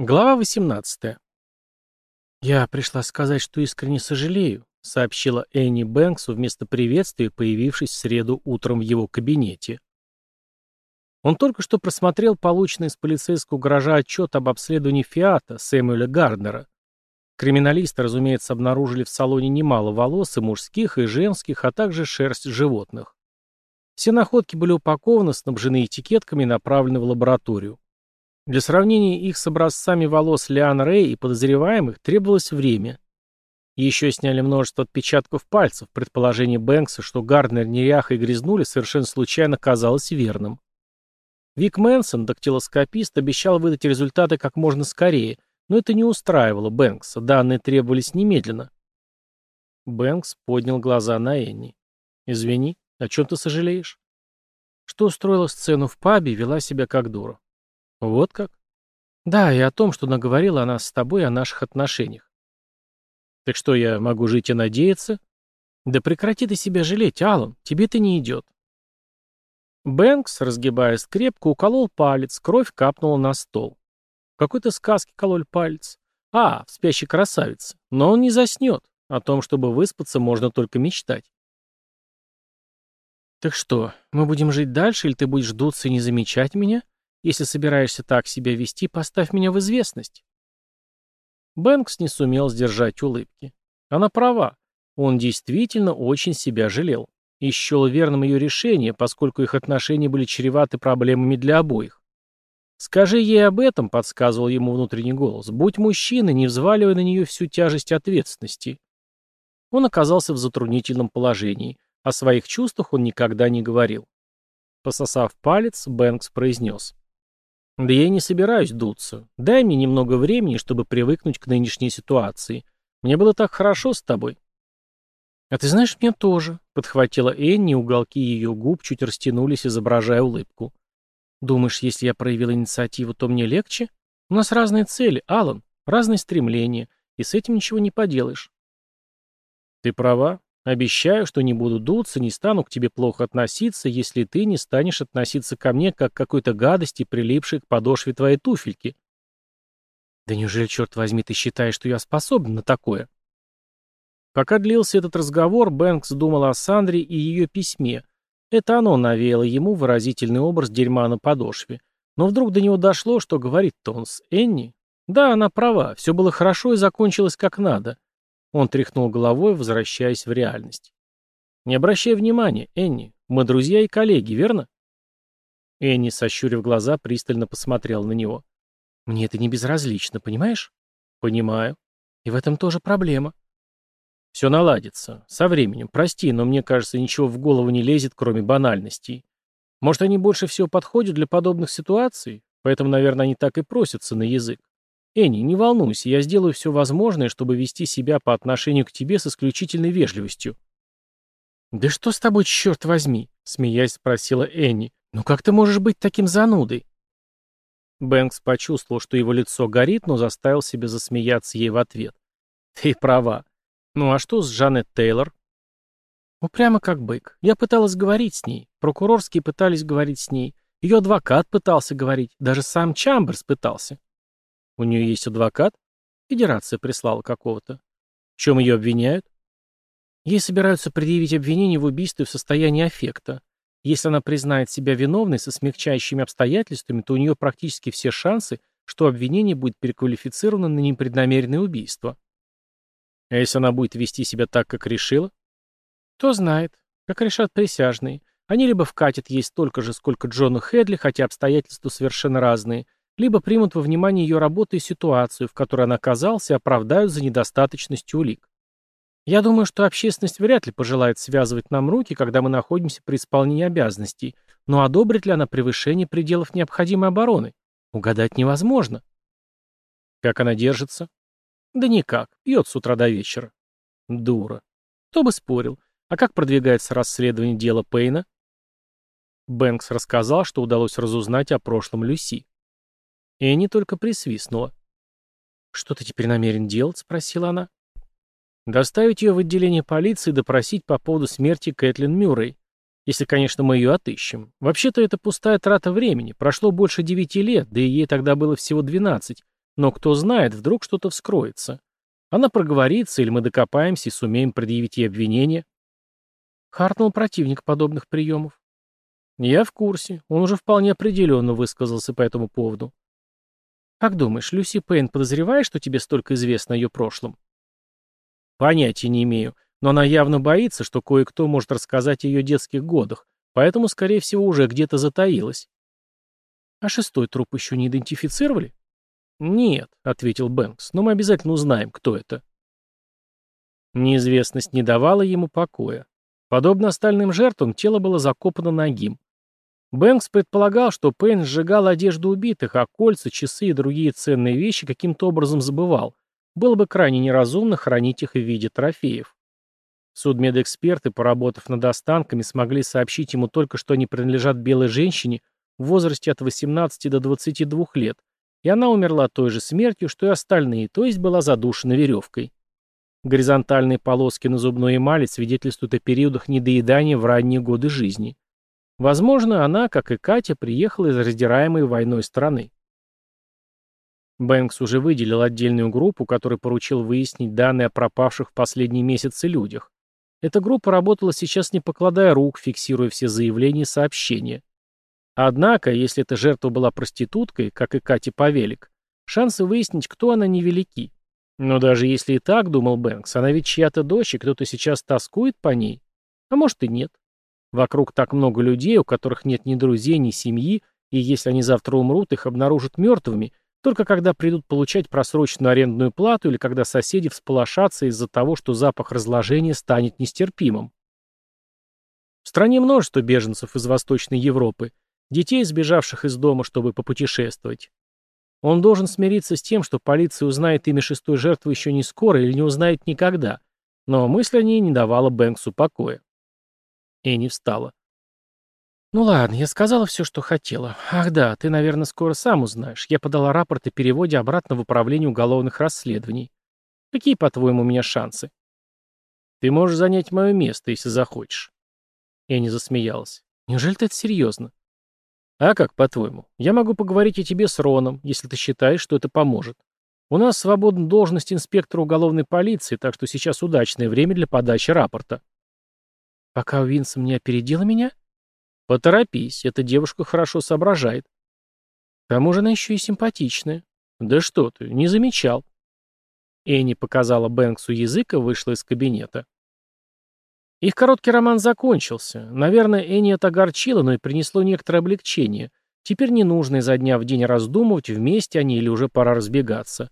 Глава 18. «Я пришла сказать, что искренне сожалею», — сообщила Энни Бэнксу вместо приветствия, появившись в среду утром в его кабинете. Он только что просмотрел полученный из полицейского гаража отчет об обследовании «Фиата» Сэмюэля Гарднера. Криминалисты, разумеется, обнаружили в салоне немало волос и мужских, и женских, а также шерсть животных. Все находки были упакованы, снабжены этикетками и направлены в лабораторию. Для сравнения их с образцами волос Лиан Рэй и подозреваемых требовалось время. Еще сняли множество отпечатков пальцев. Предположение Бэнкса, что Гарднер, Неряха и Грязнули совершенно случайно казалось верным. Вик Мэнсон, дактилоскопист, обещал выдать результаты как можно скорее, но это не устраивало Бэнкса, данные требовались немедленно. Бэнкс поднял глаза на Энни. «Извини», о чем ты сожалеешь? Что устроила сцену в пабе и вела себя как дура. Вот как? Да, и о том, что наговорила она с тобой о наших отношениях. Так что, я могу жить и надеяться? Да прекрати ты себя жалеть, Аллан, тебе это не идет. Бэнкс, разгибаясь крепко, уколол палец, кровь капнула на стол. В какой-то сказке колол палец. А, в спящей красавице. Но он не заснет. О том, чтобы выспаться, можно только мечтать. Так что, мы будем жить дальше, или ты будешь дуться и не замечать меня? Если собираешься так себя вести, поставь меня в известность. Бэнкс не сумел сдержать улыбки. Она права. Он действительно очень себя жалел. И счел верным ее решение, поскольку их отношения были чреваты проблемами для обоих. «Скажи ей об этом», — подсказывал ему внутренний голос, — «будь мужчиной, не взваливая на нее всю тяжесть ответственности». Он оказался в затруднительном положении — о своих чувствах он никогда не говорил. Пососав палец, Бэнкс произнес. «Да я не собираюсь дуться. Дай мне немного времени, чтобы привыкнуть к нынешней ситуации. Мне было так хорошо с тобой». «А ты знаешь, мне тоже», — подхватила Энни, уголки ее губ чуть растянулись, изображая улыбку. «Думаешь, если я проявила инициативу, то мне легче? У нас разные цели, Алан, разные стремления, и с этим ничего не поделаешь». «Ты права. Обещаю, что не буду дуться, не стану к тебе плохо относиться, если ты не станешь относиться ко мне как к какой-то гадости, прилипшей к подошве твоей туфельки. Да неужели, черт возьми, ты считаешь, что я способен на такое? Пока длился этот разговор, Бэнкс думал о Сандре и ее письме. Это оно навеяло ему выразительный образ дерьма на подошве. Но вдруг до него дошло, что говорит Тонс Энни. Да, она права, все было хорошо и закончилось как надо. Он тряхнул головой, возвращаясь в реальность. «Не обращай внимания, Энни. Мы друзья и коллеги, верно?» Энни, сощурив глаза, пристально посмотрел на него. «Мне это не безразлично, понимаешь?» «Понимаю. И в этом тоже проблема». «Все наладится. Со временем. Прости, но мне кажется, ничего в голову не лезет, кроме банальностей. Может, они больше всего подходят для подобных ситуаций? Поэтому, наверное, они так и просятся на язык. Энни, не волнуйся, я сделаю все возможное, чтобы вести себя по отношению к тебе с исключительной вежливостью». «Да что с тобой, черт возьми?» — смеясь спросила Энни. «Ну как ты можешь быть таким занудой?» Бэнкс почувствовал, что его лицо горит, но заставил себя засмеяться ей в ответ. «Ты права. Ну а что с Жанет Тейлор?» «Ну, «Упрямо как бык. Я пыталась говорить с ней. Прокурорские пытались говорить с ней. Ее адвокат пытался говорить. Даже сам Чамберс пытался. У нее есть адвокат? Федерация прислала какого-то. В чем ее обвиняют? Ей собираются предъявить обвинение в убийстве в состоянии аффекта. Если она признает себя виновной со смягчающими обстоятельствами, то у нее практически все шансы, что обвинение будет переквалифицировано на непреднамеренное убийство. А если она будет вести себя так, как решила? Кто знает, как решат присяжные. Они либо вкатят ей столько же, сколько Джону Хедли, хотя обстоятельства совершенно разные – либо примут во внимание ее работу и ситуацию, в которой она оказалась, и оправдают за недостаточность улик. Я думаю, что общественность вряд ли пожелает связывать нам руки, когда мы находимся при исполнении обязанностей, но одобрит ли она превышение пределов необходимой обороны? Угадать невозможно. Как она держится? Да никак, пьет с утра до вечера. Дура. Кто бы спорил. А как продвигается расследование дела Пейна? Бэнкс рассказал, что удалось разузнать о прошлом Люси. И они только присвистнула. «Что ты теперь намерен делать?» — спросила она. «Доставить ее в отделение полиции и допросить по поводу смерти Кэтлин Мюррей. Если, конечно, мы ее отыщем. Вообще-то это пустая трата времени. Прошло больше девяти лет, да и ей тогда было всего двенадцать. Но кто знает, вдруг что-то вскроется. Она проговорится, или мы докопаемся и сумеем предъявить ей обвинение». Хартнелл противник подобных приемов. «Я в курсе. Он уже вполне определенно высказался по этому поводу. Как думаешь, Люси Пейн подозревает, что тебе столько известно о ее прошлом? Понятия не имею, но она явно боится, что кое-кто может рассказать о ее детских годах, поэтому, скорее всего, уже где-то затаилась. А шестой труп еще не идентифицировали? Нет, ответил Бэнкс, но мы обязательно узнаем, кто это. Неизвестность не давала ему покоя. Подобно остальным жертвам, тело было закопано ногим. Бэнкс предполагал, что Пейн сжигал одежду убитых, а кольца, часы и другие ценные вещи каким-то образом забывал. Было бы крайне неразумно хранить их в виде трофеев. Судмедэксперты, поработав над останками, смогли сообщить ему только, что они принадлежат белой женщине в возрасте от 18 до 22 лет, и она умерла той же смертью, что и остальные, то есть была задушена веревкой. Горизонтальные полоски на зубной эмали свидетельствуют о периодах недоедания в ранние годы жизни. Возможно, она, как и Катя, приехала из раздираемой войной страны. Бэнкс уже выделил отдельную группу, которой поручил выяснить данные о пропавших в последние месяцы людях. Эта группа работала сейчас не покладая рук, фиксируя все заявления и сообщения. Однако, если эта жертва была проституткой, как и Катя Павелик, шансы выяснить, кто она, невелики. Но даже если и так, думал Бэнкс, она ведь чья-то дочь, и кто-то сейчас тоскует по ней. А может и нет. Вокруг так много людей, у которых нет ни друзей, ни семьи, и если они завтра умрут, их обнаружат мертвыми, только когда придут получать просроченную арендную плату или когда соседи всполошатся из-за того, что запах разложения станет нестерпимым. В стране множество беженцев из Восточной Европы, детей, сбежавших из дома, чтобы попутешествовать. Он должен смириться с тем, что полиция узнает имя шестой жертвы еще не скоро или не узнает никогда, но мысль о ней не давала Бэнксу покоя. Энни встала. «Ну ладно, я сказала все, что хотела. Ах да, ты, наверное, скоро сам узнаешь. Я подала рапорт о переводе обратно в управление уголовных расследований. Какие, по-твоему, у меня шансы?» «Ты можешь занять мое место, если захочешь». Энни засмеялась. «Неужели ты это серьезно?» «А как, по-твоему? Я могу поговорить о тебе с Роном, если ты считаешь, что это поможет. У нас свободна должность инспектора уголовной полиции, так что сейчас удачное время для подачи рапорта» пока Винсом не опередила меня? Поторопись, эта девушка хорошо соображает. К тому же она еще и симпатичная. Да что ты, не замечал. Энни показала Бэнксу язык и вышла из кабинета. Их короткий роман закончился. Наверное, Энни это огорчило, но и принесло некоторое облегчение. Теперь не нужно изо дня в день раздумывать, вместе они или уже пора разбегаться.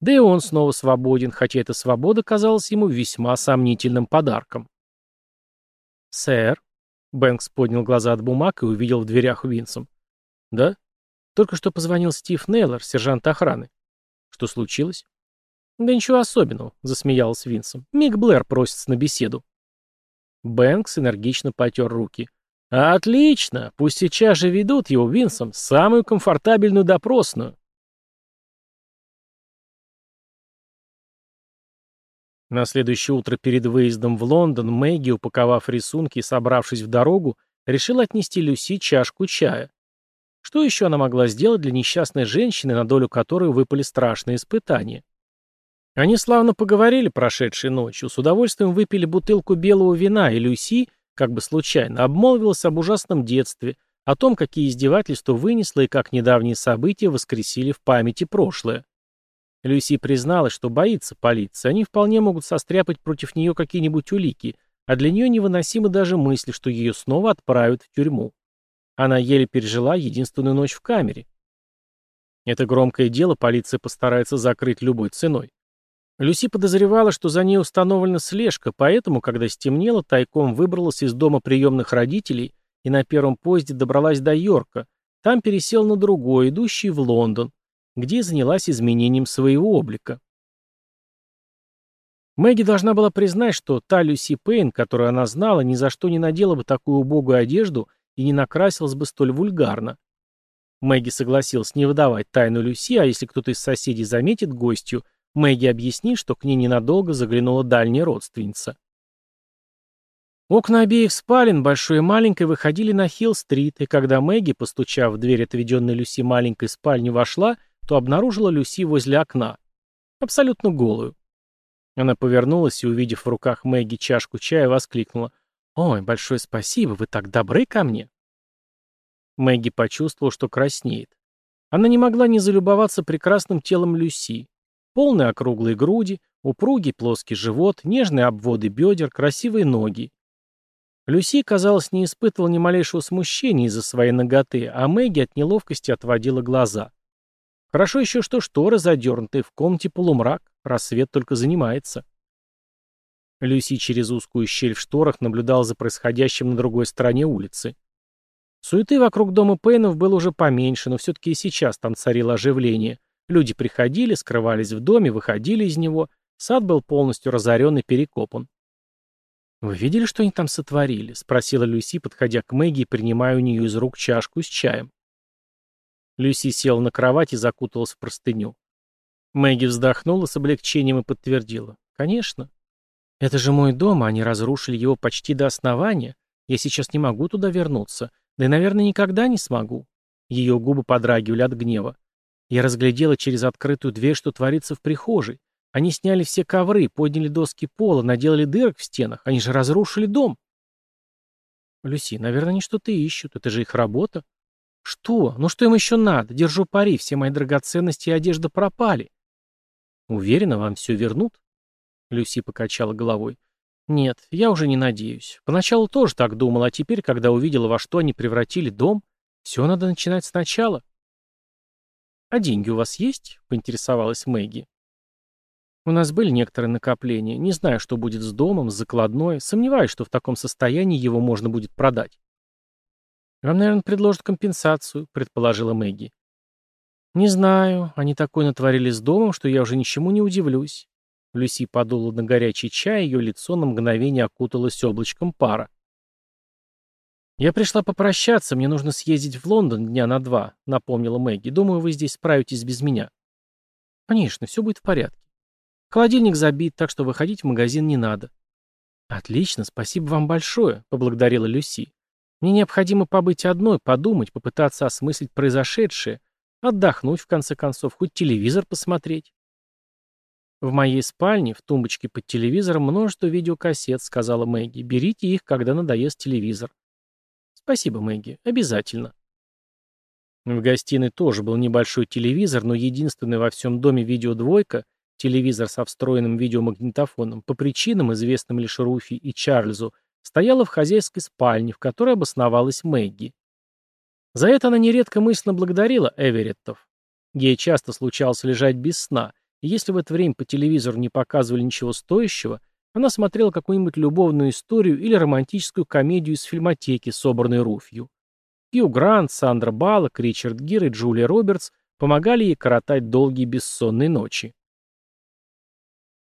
Да и он снова свободен, хотя эта свобода казалась ему весьма сомнительным подарком. «Сэр?» Бэнкс поднял глаза от бумаг и увидел в дверях Винсом. «Да? Только что позвонил Стив Нейлор, сержант охраны. Что случилось?» «Да ничего особенного», — засмеялся Винсом. «Мик Блэр просится на беседу». Бэнкс энергично потер руки. «Отлично! Пусть сейчас же ведут его, Винсом, самую комфортабельную допросную». На следующее утро перед выездом в Лондон Мэгги, упаковав рисунки и собравшись в дорогу, решила отнести Люси чашку чая. Что еще она могла сделать для несчастной женщины, на долю которой выпали страшные испытания? Они славно поговорили прошедшей ночью, с удовольствием выпили бутылку белого вина, и Люси, как бы случайно, обмолвилась об ужасном детстве, о том, какие издевательства вынесла и как недавние события воскресили в памяти прошлое. Люси призналась, что боится полиции. Они вполне могут состряпать против нее какие-нибудь улики, а для нее невыносимы даже мысли, что ее снова отправят в тюрьму. Она еле пережила единственную ночь в камере. Это громкое дело полиция постарается закрыть любой ценой. Люси подозревала, что за ней установлена слежка, поэтому, когда стемнело, тайком выбралась из дома приемных родителей и на первом поезде добралась до Йорка. Там пересел на другой, идущий в Лондон где занялась изменением своего облика. Мэгги должна была признать, что та Люси Пейн, которую она знала, ни за что не надела бы такую убогую одежду и не накрасилась бы столь вульгарно. Мэгги согласилась не выдавать тайну Люси, а если кто-то из соседей заметит гостью, Мэгги объяснит, что к ней ненадолго заглянула дальняя родственница. Окна обеих спален, большой и маленькой, выходили на Хилл-стрит, и когда Мэгги, постучав в дверь отведенной Люси маленькой спальни, вошла – то обнаружила Люси возле окна, абсолютно голую. Она повернулась и, увидев в руках Мэгги чашку чая, воскликнула. «Ой, большое спасибо, вы так добры ко мне!» Мэгги почувствовала, что краснеет. Она не могла не залюбоваться прекрасным телом Люси. Полные округлые груди, упругий плоский живот, нежные обводы бедер, красивые ноги. Люси, казалось, не испытывала ни малейшего смущения из-за своей ноготы, а Мэгги от неловкости отводила глаза. Хорошо еще, что шторы задернуты, в комнате полумрак, рассвет только занимается. Люси через узкую щель в шторах наблюдал за происходящим на другой стороне улицы. Суеты вокруг дома Пейнов было уже поменьше, но все-таки и сейчас там царило оживление. Люди приходили, скрывались в доме, выходили из него. Сад был полностью разорен и перекопан. «Вы видели, что они там сотворили?» — спросила Люси, подходя к Мэгги и принимая у нее из рук чашку с чаем. Люси села на кровать и закуталась в простыню. Мэгги вздохнула с облегчением и подтвердила. «Конечно. Это же мой дом, они разрушили его почти до основания. Я сейчас не могу туда вернуться. Да и, наверное, никогда не смогу». Ее губы подрагивали от гнева. Я разглядела через открытую дверь, что творится в прихожей. Они сняли все ковры, подняли доски пола, наделали дырок в стенах. Они же разрушили дом. Люси, наверное, они что-то ищут. Это же их работа. Что? Ну что им еще надо? Держу пари, все мои драгоценности и одежда пропали. Уверена, вам все вернут? Люси покачала головой. Нет, я уже не надеюсь. Поначалу тоже так думала, а теперь, когда увидела, во что они превратили дом, все надо начинать сначала. А деньги у вас есть? Поинтересовалась Мэгги. У нас были некоторые накопления. Не знаю, что будет с домом, с закладной. Сомневаюсь, что в таком состоянии его можно будет продать. «Вам, наверное, предложат компенсацию», — предположила Мэгги. «Не знаю. Они такое натворили с домом, что я уже ничему не удивлюсь». Люси подула на горячий чай, ее лицо на мгновение окуталось облачком пара. «Я пришла попрощаться, мне нужно съездить в Лондон дня на два», — напомнила Мэгги. «Думаю, вы здесь справитесь без меня». «Конечно, все будет в порядке. Холодильник забит, так что выходить в магазин не надо». «Отлично, спасибо вам большое», — поблагодарила Люси. Мне необходимо побыть одной, подумать, попытаться осмыслить произошедшее, отдохнуть, в конце концов, хоть телевизор посмотреть. В моей спальне, в тумбочке под телевизором, множество видеокассет, сказала Мэгги. Берите их, когда надоест телевизор. Спасибо, Мэгги. Обязательно. В гостиной тоже был небольшой телевизор, но единственный во всем доме видеодвойка, телевизор со встроенным видеомагнитофоном, по причинам, известным лишь Руфи и Чарльзу, стояла в хозяйской спальне, в которой обосновалась Мэгги. За это она нередко мысленно благодарила Эвереттов. Ей часто случалось лежать без сна, и если в это время по телевизору не показывали ничего стоящего, она смотрела какую-нибудь любовную историю или романтическую комедию из фильмотеки, собранной Руфью. Кью Грант, Сандра Баллок, Ричард Гир и Джулия Робертс помогали ей коротать долгие бессонные ночи.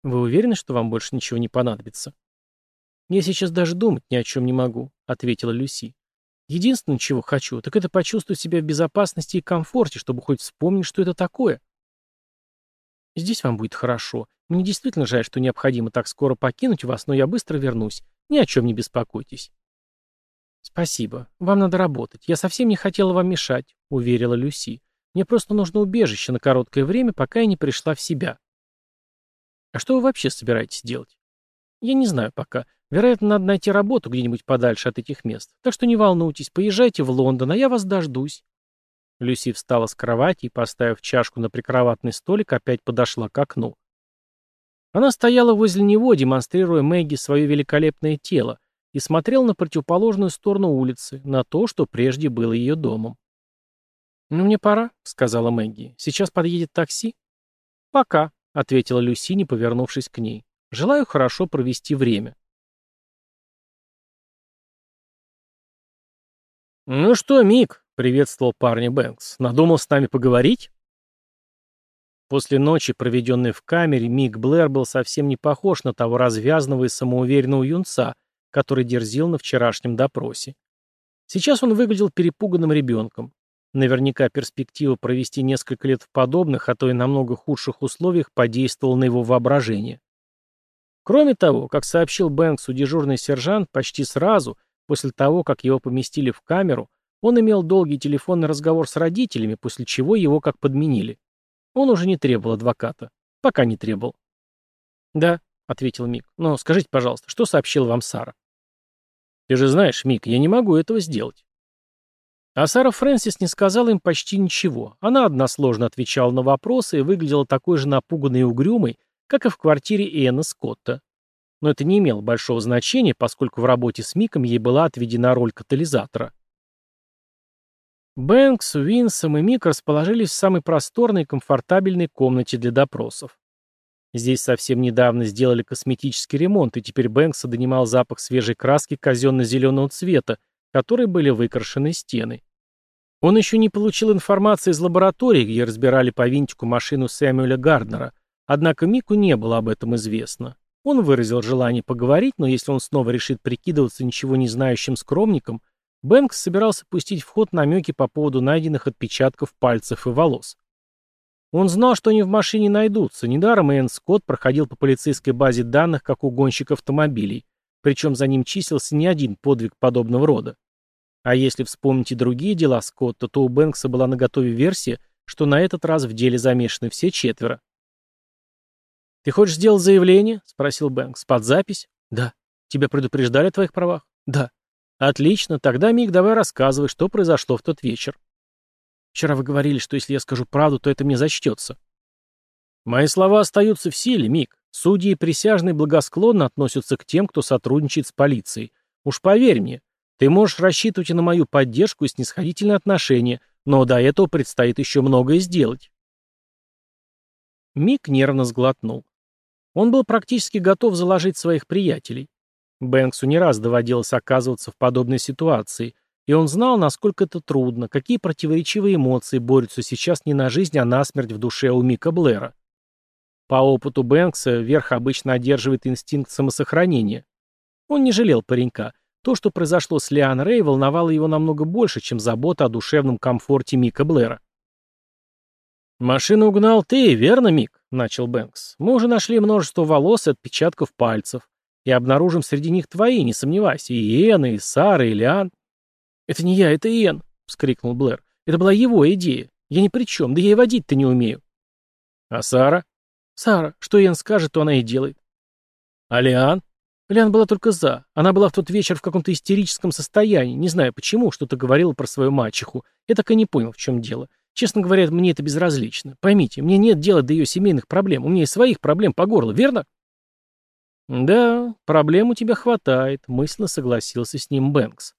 «Вы уверены, что вам больше ничего не понадобится?» «Я сейчас даже думать ни о чем не могу», — ответила Люси. «Единственное, чего хочу, так это почувствовать себя в безопасности и комфорте, чтобы хоть вспомнить, что это такое». «Здесь вам будет хорошо. Мне действительно жаль, что необходимо так скоро покинуть вас, но я быстро вернусь. Ни о чем не беспокойтесь». «Спасибо. Вам надо работать. Я совсем не хотела вам мешать», — уверила Люси. «Мне просто нужно убежище на короткое время, пока я не пришла в себя». «А что вы вообще собираетесь делать?» «Я не знаю пока. Вероятно, надо найти работу где-нибудь подальше от этих мест. Так что не волнуйтесь, поезжайте в Лондон, а я вас дождусь». Люси встала с кровати и, поставив чашку на прикроватный столик, опять подошла к окну. Она стояла возле него, демонстрируя Мэгги свое великолепное тело, и смотрела на противоположную сторону улицы, на то, что прежде было ее домом. «Ну, мне пора», — сказала Мэгги. «Сейчас подъедет такси?» «Пока», — ответила Люси, не повернувшись к ней. «Желаю хорошо провести время». «Ну что, Мик?» — приветствовал парня Бэнкс. «Надумал с нами поговорить?» После ночи, проведенной в камере, Мик Блэр был совсем не похож на того развязного и самоуверенного юнца, который дерзил на вчерашнем допросе. Сейчас он выглядел перепуганным ребенком. Наверняка перспектива провести несколько лет в подобных, а то и намного худших условиях подействовала на его воображение. Кроме того, как сообщил Бэнксу дежурный сержант, почти сразу, После того, как его поместили в камеру, он имел долгий телефонный разговор с родителями, после чего его как подменили. Он уже не требовал адвоката. Пока не требовал. «Да», — ответил Мик. «Но скажите, пожалуйста, что сообщил вам Сара?» «Ты же знаешь, Мик, я не могу этого сделать». А Сара Фрэнсис не сказала им почти ничего. Она односложно отвечала на вопросы и выглядела такой же напуганной и угрюмой, как и в квартире Иэна Скотта но это не имело большого значения, поскольку в работе с Миком ей была отведена роль катализатора. Бэнкс, Уинсом и Мик расположились в самой просторной и комфортабельной комнате для допросов. Здесь совсем недавно сделали косметический ремонт, и теперь Бэнкса донимал запах свежей краски казенно-зеленого цвета, которой были выкрашены стены. Он еще не получил информации из лаборатории, где разбирали по винтику машину Сэмюэля Гарднера, однако Мику не было об этом известно. Он выразил желание поговорить, но если он снова решит прикидываться ничего не знающим скромником, Бэнкс собирался пустить в ход намеки по поводу найденных отпечатков пальцев и волос. Он знал, что они в машине найдутся. Недаром Энн Скотт проходил по полицейской базе данных как угонщик автомобилей, причем за ним числился не один подвиг подобного рода. А если вспомнить и другие дела Скотта, то у Бэнкса была наготове версия, что на этот раз в деле замешаны все четверо. «Ты хочешь сделать заявление?» — спросил Бэнкс. «Под запись?» «Да». «Тебя предупреждали о твоих правах?» «Да». «Отлично. Тогда, Мик, давай рассказывай, что произошло в тот вечер». «Вчера вы говорили, что если я скажу правду, то это мне зачтется». «Мои слова остаются в силе, Мик. Судьи и присяжные благосклонно относятся к тем, кто сотрудничает с полицией. Уж поверь мне, ты можешь рассчитывать на мою поддержку и снисходительное отношение, но до этого предстоит еще многое сделать». Мик нервно сглотнул. Он был практически готов заложить своих приятелей. Бэнксу не раз доводилось оказываться в подобной ситуации, и он знал, насколько это трудно, какие противоречивые эмоции борются сейчас не на жизнь, а на смерть в душе у Мика Блэра. По опыту Бэнкса верх обычно одерживает инстинкт самосохранения. Он не жалел паренька. То, что произошло с Лиан Рэй, волновало его намного больше, чем забота о душевном комфорте Мика Блэра. «Машину угнал ты, верно, Мик?» — начал Бэнкс. «Мы уже нашли множество волос и отпечатков пальцев. И обнаружим среди них твои, не сомневайся, и Иэна, и Сара, и Лиан». «Это не я, это Иен, — вскрикнул Блэр. «Это была его идея. Я ни при чем, да я и водить-то не умею». «А Сара?» «Сара, что Иен скажет, то она и делает». «А Лиан?» Лиан была только за. Она была в тот вечер в каком-то истерическом состоянии. Не знаю почему, что-то говорила про свою мачеху. Я так и не понял, в чем дело. Честно говоря, мне это безразлично. Поймите, мне нет дела до ее семейных проблем. У меня и своих проблем по горло, верно? Да, проблем у тебя хватает, мысленно согласился с ним Бэнкс.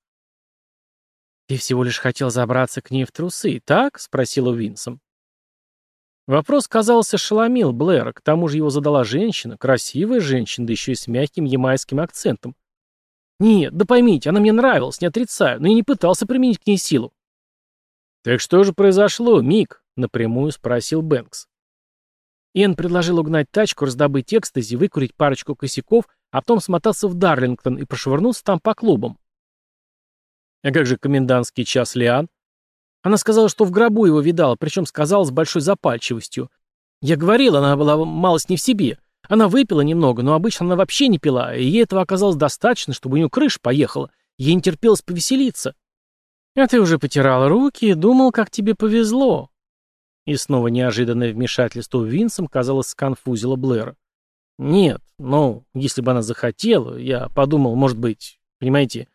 Ты всего лишь хотел забраться к ней в трусы, так? спросила Винсом. Вопрос, казался ошеломил Блэра, к тому же его задала женщина, красивая женщина, да еще и с мягким ямайским акцентом. «Нет, да поймите, она мне нравилась, не отрицаю, но я не пытался применить к ней силу». «Так что же произошло, Мик? — напрямую спросил Бэнкс. Иэн предложил угнать тачку, раздобыть экстази, выкурить парочку косяков, а потом смотался в Дарлингтон и прошвырнулся там по клубам. «А как же комендантский час Лиан?» Она сказала, что в гробу его видала, причем сказала с большой запальчивостью. Я говорил, она была малость не в себе. Она выпила немного, но обычно она вообще не пила, и ей этого оказалось достаточно, чтобы у нее крыша поехала. Ей не терпелось повеселиться. «А ты уже потирал руки и думал, как тебе повезло». И снова неожиданное вмешательство Винсом, казалось, сконфузило Блэра. «Нет, ну, если бы она захотела, я подумал, может быть, понимаете,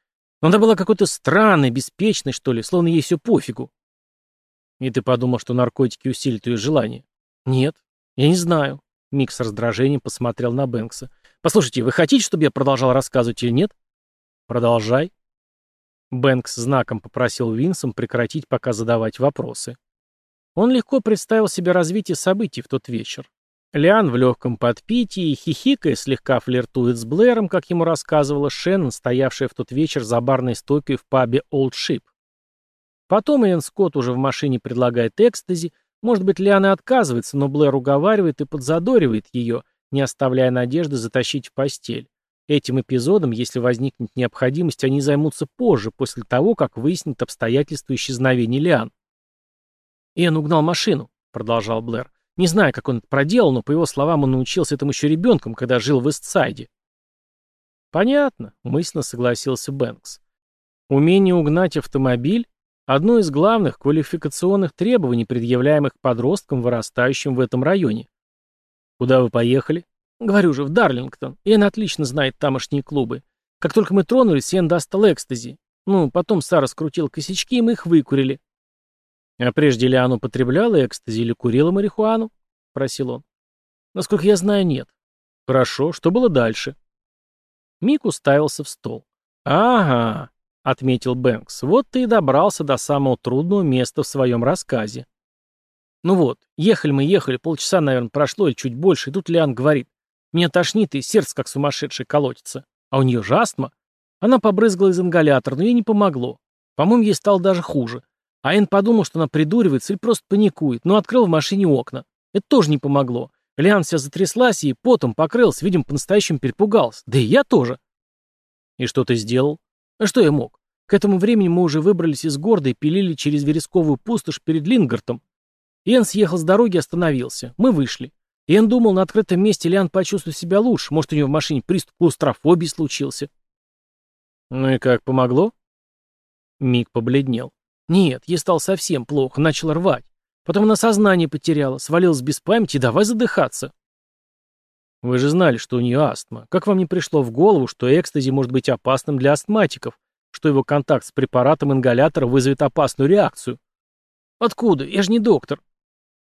но она была какой-то странной, беспечной, что ли, словно ей все пофигу». «И ты подумал, что наркотики усилят ее желание?» «Нет, я не знаю». Мик с раздражением посмотрел на Бэнкса. «Послушайте, вы хотите, чтобы я продолжал рассказывать или нет?» «Продолжай», Бэнкс знаком попросил Винсом прекратить пока задавать вопросы. Он легко представил себе развитие событий в тот вечер. Лиан в легком подпитии, хихикая, слегка флиртует с Блэром, как ему рассказывала Шеннон, стоявшая в тот вечер за барной стойкой в пабе Old Ship. Потом Энн Скотт уже в машине предлагает экстази. Может быть, Лиана отказывается, но Блэр уговаривает и подзадоривает ее, не оставляя надежды затащить в постель. Этим эпизодом, если возникнет необходимость, они займутся позже, после того, как выяснят обстоятельства исчезновения Лиан. «Энн угнал машину», — продолжал Блэр. «Не знаю, как он это проделал, но, по его словам, он научился этому еще ребенком, когда жил в Эстсайде». «Понятно», — мысленно согласился Бэнкс. «Умение угнать автомобиль — одно из главных квалификационных требований, предъявляемых подросткам, вырастающим в этом районе». «Куда вы поехали?» Говорю же, в Дарлингтон. Иэн отлично знает тамошние клубы. Как только мы тронулись, Иэн достал экстази. Ну, потом Сара скрутил косячки, и мы их выкурили. «А прежде ли она употребляла экстази или курила марихуану?» — просил он. «Насколько я знаю, нет». «Хорошо, что было дальше?» Мик уставился в стол. «Ага», — отметил Бэнкс, — «вот ты и добрался до самого трудного места в своем рассказе». Ну вот, ехали мы, ехали, полчаса, наверное, прошло или чуть больше, и тут Лиан говорит, меня тошнит, и сердце как сумасшедшее колотится. А у нее же астма. Она побрызгала из ингалятора, но ей не помогло. По-моему, ей стало даже хуже. А Энн подумал, что она придуривается или просто паникует, но открыл в машине окна. Это тоже не помогло. Лиан вся затряслась и потом покрылась, видимо, по-настоящему перепугалась. Да и я тоже. И что ты сделал? А что я мог? К этому времени мы уже выбрались из города и пилили через вересковую пустошь перед Лингартом. Энн съехал с дороги и остановился. Мы вышли. И думал, на открытом месте Лиан почувствует себя лучше. Может, у него в машине приступ клаустрофобии случился. Ну и как, помогло? Миг побледнел. Нет, ей стал совсем плохо, начал рвать. Потом она сознание потеряла, свалилась без памяти, давай задыхаться. Вы же знали, что у нее астма. Как вам не пришло в голову, что экстази может быть опасным для астматиков, что его контакт с препаратом ингалятора вызовет опасную реакцию? Откуда? Я же не доктор.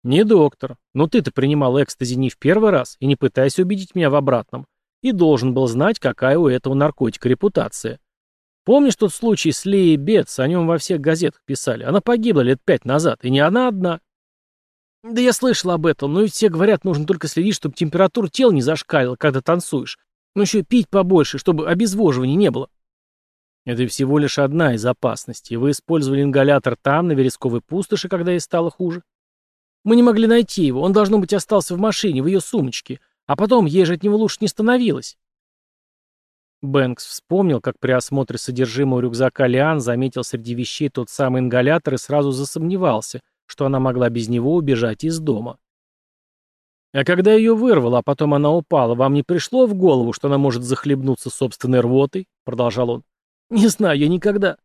«Не, доктор, но ты-то принимал экстази не в первый раз, и не пытайся убедить меня в обратном, и должен был знать, какая у этого наркотика репутация. Помнишь тот случай с Лией Бетс, о нем во всех газетах писали? Она погибла лет пять назад, и не она одна». «Да я слышал об этом, но ведь все говорят, нужно только следить, чтобы температура тела не зашкалила, когда танцуешь. Но еще пить побольше, чтобы обезвоживания не было». Это всего лишь одна из опасностей. Вы использовали ингалятор там, на вересковой пустоши, когда ей стало хуже. Мы не могли найти его. Он, должно быть, остался в машине, в ее сумочке. А потом ей же от него лучше не становилось. Бэнкс вспомнил, как при осмотре содержимого рюкзака Лиан заметил среди вещей тот самый ингалятор и сразу засомневался, что она могла без него убежать из дома. А когда ее вырвало, а потом она упала, вам не пришло в голову, что она может захлебнуться собственной рвотой? Продолжал он. Не знаю, я никогда.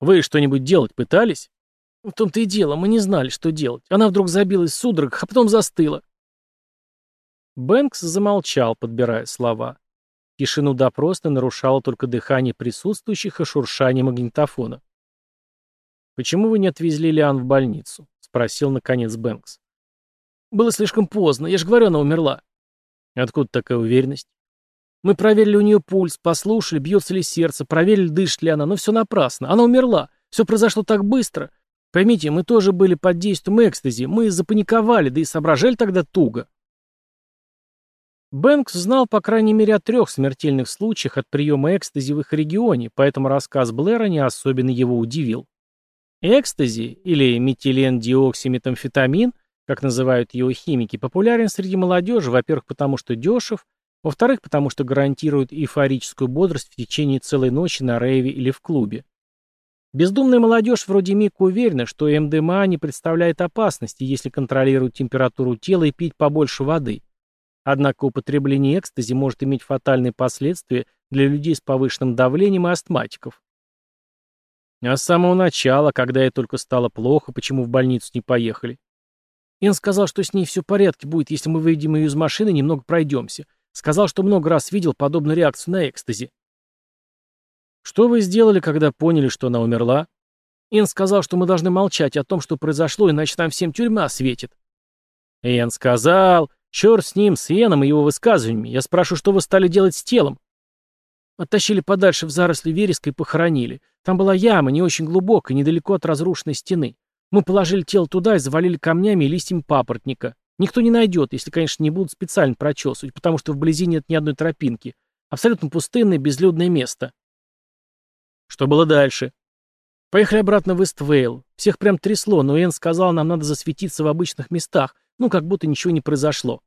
Вы что-нибудь делать пытались? В том-то и дело, мы не знали, что делать. Она вдруг забилась судорог, а потом застыла. Бэнкс замолчал, подбирая слова. Тишину допроса нарушало только дыхание присутствующих и шуршание магнитофона. «Почему вы не отвезли Лиан в больницу?» — спросил, наконец, Бэнкс. «Было слишком поздно. Я же говорю, она умерла». «Откуда такая уверенность?» «Мы проверили у нее пульс, послушали, бьется ли сердце, проверили, дышит ли она, но все напрасно. Она умерла. Все произошло так быстро. Поймите, мы тоже были под действием экстази, мы запаниковали, да и соображали тогда туго. Бэнкс знал по крайней мере о трех смертельных случаях от приема экстази в их регионе, поэтому рассказ Блэра не особенно его удивил. Экстази, или метилендиоксиметамфетамин, как называют его химики, популярен среди молодежи, во-первых, потому что дешев, во-вторых, потому что гарантирует эйфорическую бодрость в течение целой ночи на рейве или в клубе. Бездумная молодежь вроде Мика уверена, что МДМА не представляет опасности, если контролировать температуру тела и пить побольше воды. Однако употребление экстази может иметь фатальные последствия для людей с повышенным давлением и астматиков. А с самого начала, когда ей только стало плохо, почему в больницу не поехали? Ин сказал, что с ней все в порядке будет, если мы выйдем ее из машины и немного пройдемся. Сказал, что много раз видел подобную реакцию на экстази. «Что вы сделали, когда поняли, что она умерла?» Эн сказал, что мы должны молчать о том, что произошло, иначе там всем тюрьма светит. Эн сказал, черт с ним, с Эном и его высказываниями. Я спрашиваю, что вы стали делать с телом? Оттащили подальше в заросли вереска и похоронили. Там была яма, не очень глубокая, недалеко от разрушенной стены. Мы положили тело туда и завалили камнями и листьями папоротника. Никто не найдет, если, конечно, не будут специально прочесывать, потому что вблизи нет ни одной тропинки. Абсолютно пустынное, безлюдное место. Что было дальше? Поехали обратно в Иствейл. Всех прям трясло, но Энн сказал, нам надо засветиться в обычных местах, ну, как будто ничего не произошло.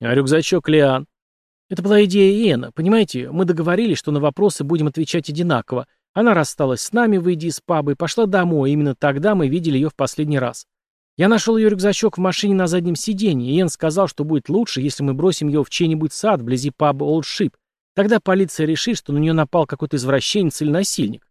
А рюкзачок Лиан? Это была идея Иэна. Понимаете, мы договорились, что на вопросы будем отвечать одинаково. Она рассталась с нами, выйдя из паба, и пошла домой. Именно тогда мы видели ее в последний раз. Я нашел ее рюкзачок в машине на заднем сиденье, и Иэн сказал, что будет лучше, если мы бросим ее в чей-нибудь сад вблизи паба Олдшип, Тогда полиция решит, что на нее напал какой-то извращенец или насильник.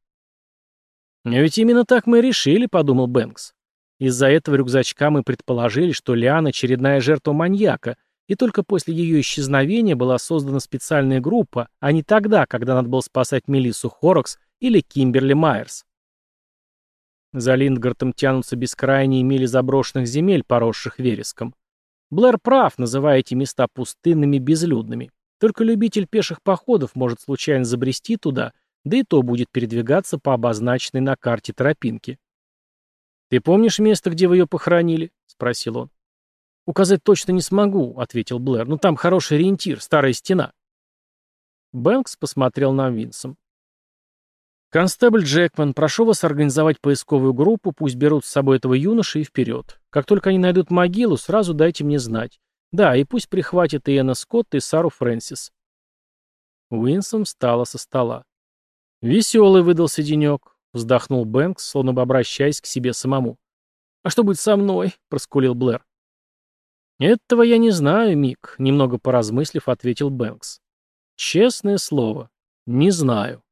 Ведь именно так мы и решили», — подумал Бэнкс. Из-за этого рюкзачка мы предположили, что Лиана — очередная жертва маньяка, и только после ее исчезновения была создана специальная группа, а не тогда, когда надо было спасать Мелиссу Хорокс или Кимберли Майерс. За Линдгартом тянутся бескрайние мили заброшенных земель, поросших вереском. Блэр прав, называя эти места пустынными безлюдными. Только любитель пеших походов может случайно забрести туда, да и то будет передвигаться по обозначенной на карте тропинке. «Ты помнишь место, где вы ее похоронили?» — спросил он. «Указать точно не смогу», — ответил Блэр, — «но там хороший ориентир, старая стена». Бэнкс посмотрел на Винсом. «Констебль Джекман, прошу вас организовать поисковую группу, пусть берут с собой этого юноша и вперед. Как только они найдут могилу, сразу дайте мне знать. Да, и пусть прихватит Иэна Скотт и Сару Фрэнсис. Уинсом встала со стола. «Веселый выдался денек», — вздохнул Бэнкс, словно бы обращаясь к себе самому. «А что будет со мной?» — проскулил Блэр. «Этого я не знаю, Мик», — немного поразмыслив, ответил Бэнкс. «Честное слово, не знаю».